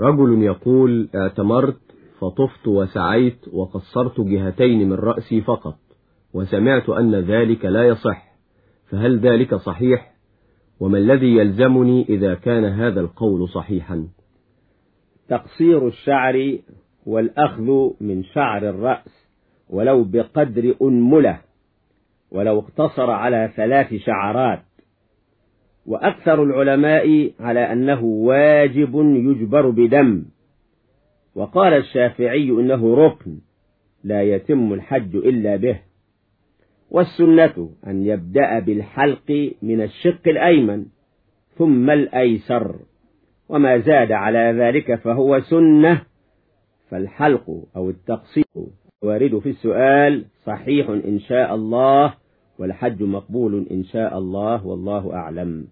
رجل يقول اعتمرت فطفت وسعيت وقصرت جهتين من رأسي فقط وسمعت أن ذلك لا يصح فهل ذلك صحيح؟ وما الذي يلزمني إذا كان هذا القول صحيحا؟ تقصير الشعر والأخذ من شعر الرأس ولو بقدر أنملة ولو اقتصر على ثلاث شعرات وأكثر العلماء على أنه واجب يجبر بدم. وقال الشافعي إنه ركن لا يتم الحج إلا به. والسنة أن يبدأ بالحلق من الشق الأيمن ثم الأيسر. وما زاد على ذلك فهو سنة فالحلق أو التقصير وارد في السؤال صحيح إن شاء الله. والحج مقبول إن شاء الله والله أعلم.